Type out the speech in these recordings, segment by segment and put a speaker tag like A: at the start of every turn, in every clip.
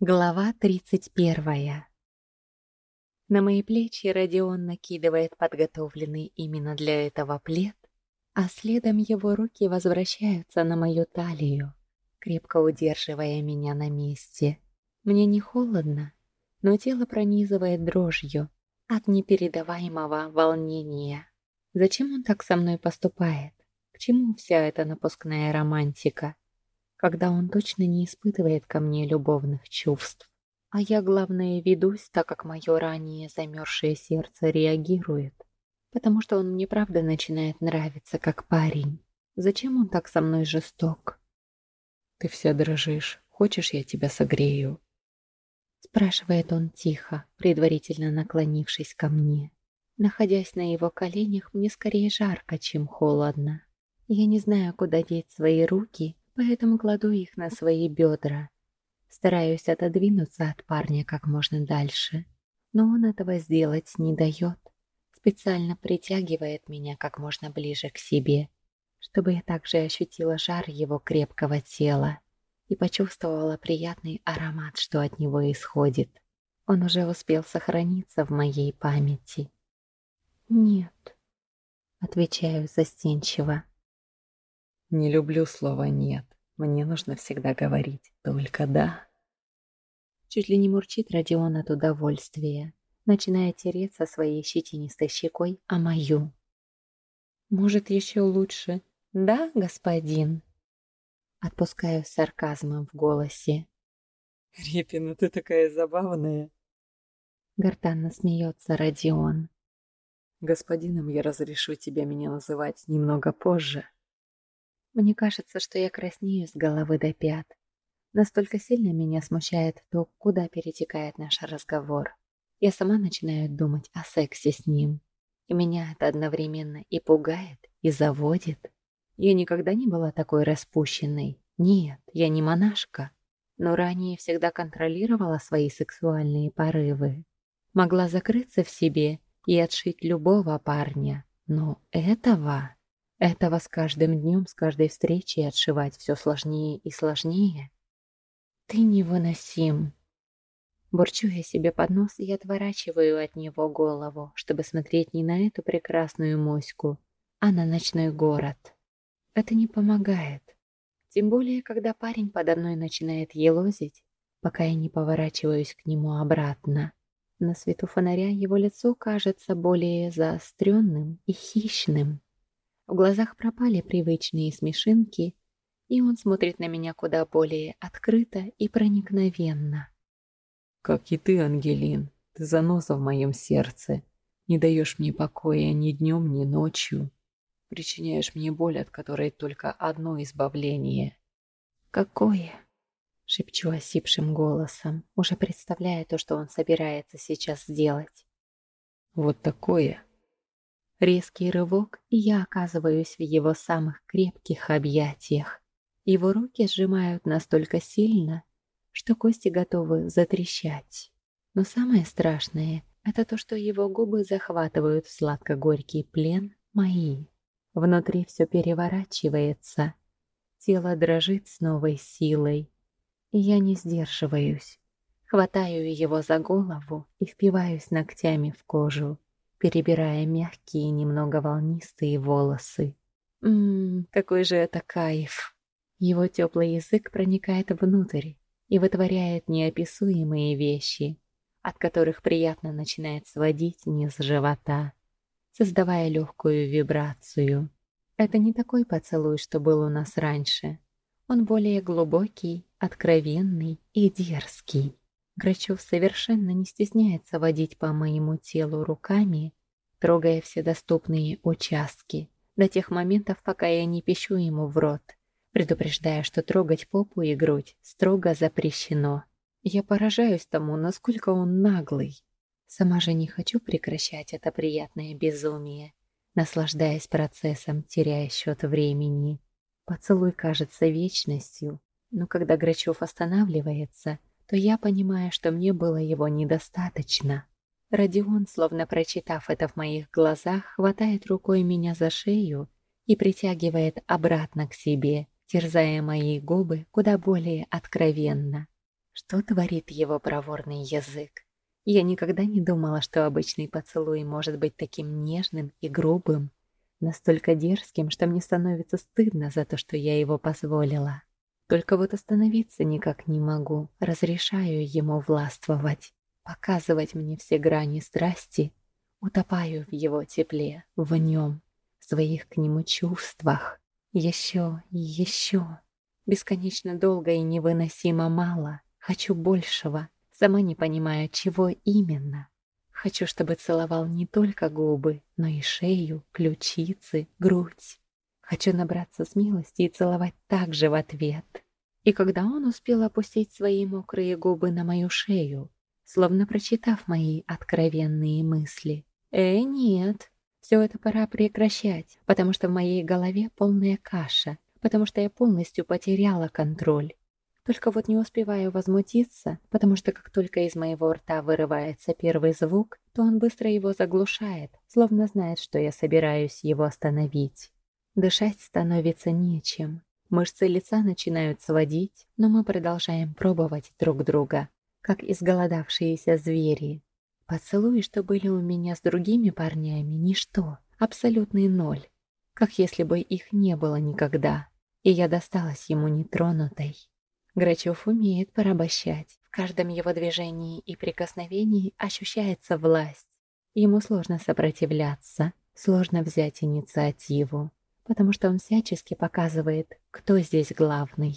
A: Глава 31. На мои плечи Родион накидывает подготовленный именно для этого плед, а следом его руки возвращаются на мою талию, крепко удерживая меня на месте. Мне не холодно, но тело пронизывает дрожью от непередаваемого волнения. Зачем он так со мной поступает? К чему вся эта напускная романтика? Когда он точно не испытывает ко мне любовных чувств. А я, главное, ведусь, так как мое ранее замерзшее сердце реагирует. Потому что он мне правда начинает нравиться как парень. Зачем он так со мной жесток?
B: Ты вся дрожишь. Хочешь, я тебя согрею?
A: Спрашивает он тихо, предварительно наклонившись ко мне. Находясь на его коленях, мне скорее жарко, чем холодно. Я не знаю, куда деть свои руки, поэтому кладу их на свои бедра. Стараюсь отодвинуться от парня как можно дальше, но он этого сделать не дает. Специально притягивает меня как можно ближе к себе, чтобы я также ощутила жар его крепкого тела и почувствовала приятный аромат, что от него исходит. Он уже успел сохраниться в моей памяти. «Нет», — отвечаю застенчиво.
B: Не люблю слово «нет». Мне нужно всегда говорить только «да».
A: Чуть ли не мурчит Родион от удовольствия, начиная тереться своей щетинистой щекой о мою. «Может, еще лучше, да, господин?» Отпускаю сарказмом в голосе.
B: «Репина, ты такая забавная!»
A: Гортанно смеется Родион.
B: «Господином я разрешу тебя меня называть немного позже».
A: Мне кажется, что я краснею с головы до пят. Настолько сильно меня смущает то, куда перетекает наш разговор. Я сама начинаю думать о сексе с ним. И меня это одновременно и пугает, и заводит. Я никогда не была такой распущенной. Нет, я не монашка. Но ранее всегда контролировала свои сексуальные порывы. Могла закрыться в себе и отшить любого парня. Но этого... Этого с каждым днем, с каждой встречей отшивать все сложнее и сложнее. Ты невыносим. Бурчу я себе под нос и отворачиваю от него голову, чтобы смотреть не на эту прекрасную моську, а на ночной город. Это не помогает. Тем более, когда парень подо мной начинает елозить, пока я не поворачиваюсь к нему обратно. На свету фонаря его лицо кажется более заостренным и хищным. В глазах пропали привычные смешинки, и он смотрит на меня куда более открыто и проникновенно.
B: «Как и ты, Ангелин, ты заноза в моем сердце. Не даешь мне покоя ни днем, ни ночью. Причиняешь мне боль, от которой только одно избавление».
A: «Какое?» — шепчу осипшим голосом, уже представляя то, что он собирается сейчас сделать.
B: «Вот такое,
A: Резкий рывок, и я оказываюсь в его самых крепких объятиях. Его руки сжимают настолько сильно, что кости готовы затрещать. Но самое страшное — это то, что его губы захватывают в сладко-горький плен мои. Внутри все переворачивается, тело дрожит с новой силой, и я не сдерживаюсь. Хватаю его за голову и впиваюсь ногтями в кожу перебирая мягкие, немного волнистые волосы. Ммм, какой же это кайф! Его теплый язык проникает внутрь и вытворяет неописуемые вещи, от которых приятно начинает сводить низ живота, создавая легкую вибрацию. Это не такой поцелуй, что был у нас раньше. Он более глубокий, откровенный и дерзкий. Грачев совершенно не стесняется водить по моему телу руками, трогая все доступные участки, до тех моментов, пока я не пищу ему в рот, предупреждая, что трогать попу и грудь строго запрещено. Я поражаюсь тому, насколько он наглый. Сама же не хочу прекращать это приятное безумие, наслаждаясь процессом, теряя счет времени. Поцелуй кажется вечностью, но когда Грачев останавливается, то я понимаю, что мне было его недостаточно. Родион, словно прочитав это в моих глазах, хватает рукой меня за шею и притягивает обратно к себе, терзая мои губы куда более откровенно. Что творит его проворный язык? Я никогда не думала, что обычный поцелуй может быть таким нежным и грубым, настолько дерзким, что мне становится стыдно за то, что я его позволила. Только вот остановиться никак не могу, разрешаю ему властвовать, показывать мне все грани страсти, утопаю в его тепле, в нем, в своих к нему чувствах. Еще еще. Бесконечно долго и невыносимо мало. Хочу большего, сама не понимая, чего именно. Хочу, чтобы целовал не только губы, но и шею, ключицы, грудь. Хочу набраться смелости и целовать также в ответ. И когда он успел опустить свои мокрые губы на мою шею, словно прочитав мои откровенные мысли. «Э, нет, все это пора прекращать, потому что в моей голове полная каша, потому что я полностью потеряла контроль. Только вот не успеваю возмутиться, потому что как только из моего рта вырывается первый звук, то он быстро его заглушает, словно знает, что я собираюсь его остановить. Дышать становится нечем. Мышцы лица начинают сводить, но мы продолжаем пробовать друг друга, как изголодавшиеся звери. Поцелуи, что были у меня с другими парнями, ничто, абсолютный ноль, как если бы их не было никогда, и я досталась ему нетронутой. Грачев умеет порабощать. В каждом его движении и прикосновении ощущается власть. Ему сложно сопротивляться, сложно взять инициативу, потому что он всячески показывает, кто здесь главный.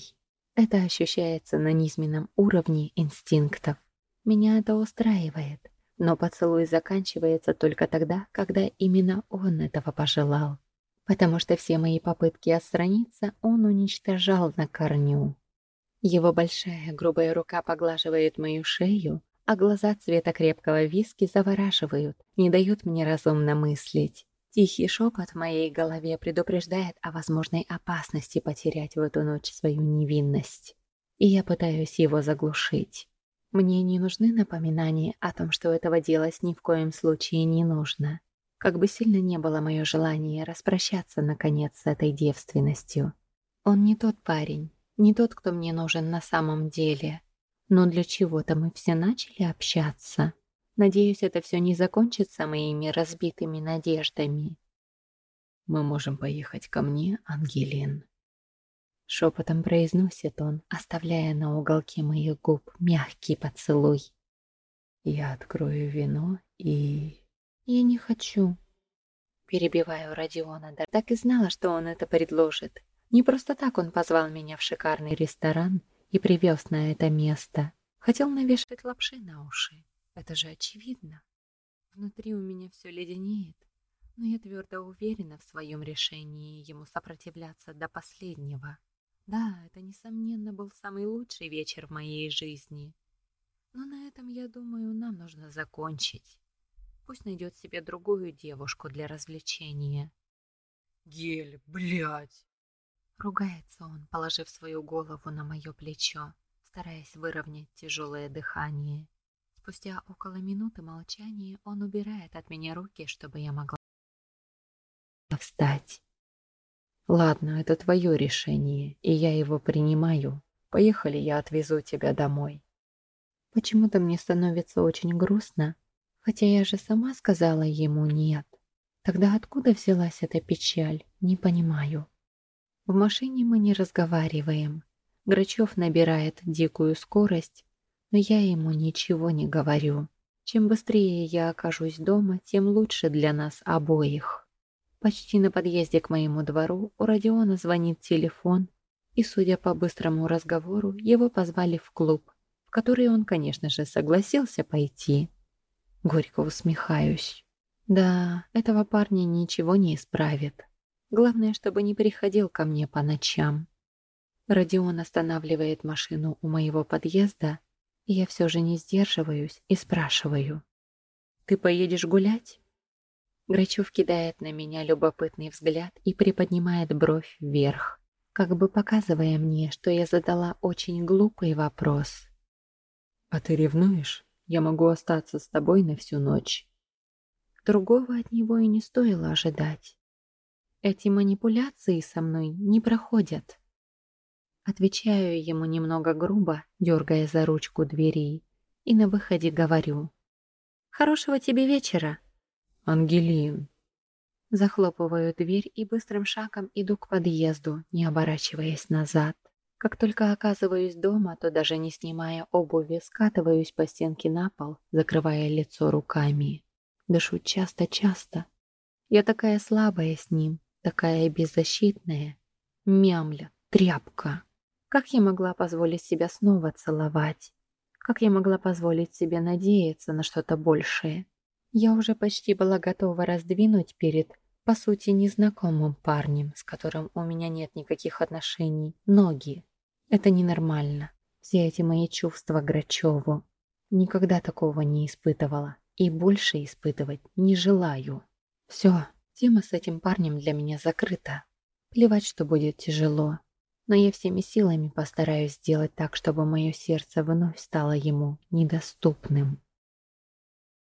A: Это ощущается на низменном уровне инстинктов. Меня это устраивает, но поцелуй заканчивается только тогда, когда именно он этого пожелал. Потому что все мои попытки отстраниться он уничтожал на корню. Его большая грубая рука поглаживает мою шею, а глаза цвета крепкого виски завораживают, не дают мне разумно мыслить. Тихий шепот в моей голове предупреждает о возможной опасности потерять в эту ночь свою невинность. И я пытаюсь его заглушить. Мне не нужны напоминания о том, что этого делать ни в коем случае не нужно. Как бы сильно не было мое желание распрощаться, наконец, с этой девственностью. Он не тот парень, не тот, кто мне нужен на самом деле. Но для чего-то мы все начали общаться. Надеюсь, это все не закончится моими разбитыми надеждами.
B: Мы можем поехать ко мне, Ангелин.
A: Шепотом произносит он, оставляя на уголке моих губ мягкий поцелуй.
B: Я открою вино и...
A: Я не хочу. Перебиваю Родиона, да так и знала, что он это предложит. Не просто так он позвал меня в шикарный ресторан и привез на это место. Хотел навешать лапши на уши. Это же очевидно. Внутри у меня все леденеет, но я твердо уверена в своем решении ему сопротивляться до последнего. Да, это, несомненно, был самый лучший вечер в моей жизни. Но на этом, я думаю, нам нужно закончить. Пусть найдет себе другую девушку для развлечения.
B: Гель, блядь!
A: Ругается он, положив свою голову на мое плечо, стараясь выровнять тяжелое дыхание. Спустя около минуты молчания он убирает от меня руки, чтобы я могла встать.
B: Ладно, это твое решение, и я его принимаю. Поехали, я отвезу тебя домой.
A: Почему-то мне становится очень грустно, хотя я же сама сказала ему нет. Тогда откуда взялась эта печаль, не понимаю. В машине мы не разговариваем. Грачев набирает дикую скорость, но я ему ничего не говорю. Чем быстрее я окажусь дома, тем лучше для нас обоих. Почти на подъезде к моему двору у Родиона звонит телефон, и, судя по быстрому разговору, его позвали в клуб, в который он, конечно же, согласился пойти. Горько усмехаюсь. Да, этого парня ничего не исправит. Главное, чтобы не приходил ко мне по ночам. Родион останавливает машину у моего подъезда, я все же не сдерживаюсь и спрашиваю. «Ты поедешь гулять?» Грачев кидает на меня любопытный взгляд и приподнимает бровь вверх, как бы показывая мне, что я задала очень глупый вопрос.
B: «А ты ревнуешь? Я могу остаться с тобой на всю ночь».
A: Другого от него и не стоило ожидать. Эти манипуляции со мной не проходят. Отвечаю ему немного грубо, дергая за ручку двери, и на выходе говорю. «Хорошего тебе вечера!»
B: «Ангелин!»
A: Захлопываю дверь и быстрым шагом иду к подъезду, не оборачиваясь назад. Как только оказываюсь дома, то даже не снимая обуви, скатываюсь по стенке на пол, закрывая лицо руками. Дышу часто-часто. Я такая слабая с ним, такая беззащитная. Мямля, тряпка. Как я могла позволить себя снова целовать? Как я могла позволить себе надеяться на что-то большее? Я уже почти была готова раздвинуть перед, по сути, незнакомым парнем, с которым у меня нет никаких отношений, ноги. Это ненормально. Все эти мои чувства Грачеву. Никогда такого не испытывала. И больше испытывать не желаю. Все, тема с этим парнем для меня закрыта. Плевать, что будет тяжело но я всеми силами постараюсь сделать так, чтобы мое сердце вновь стало ему недоступным.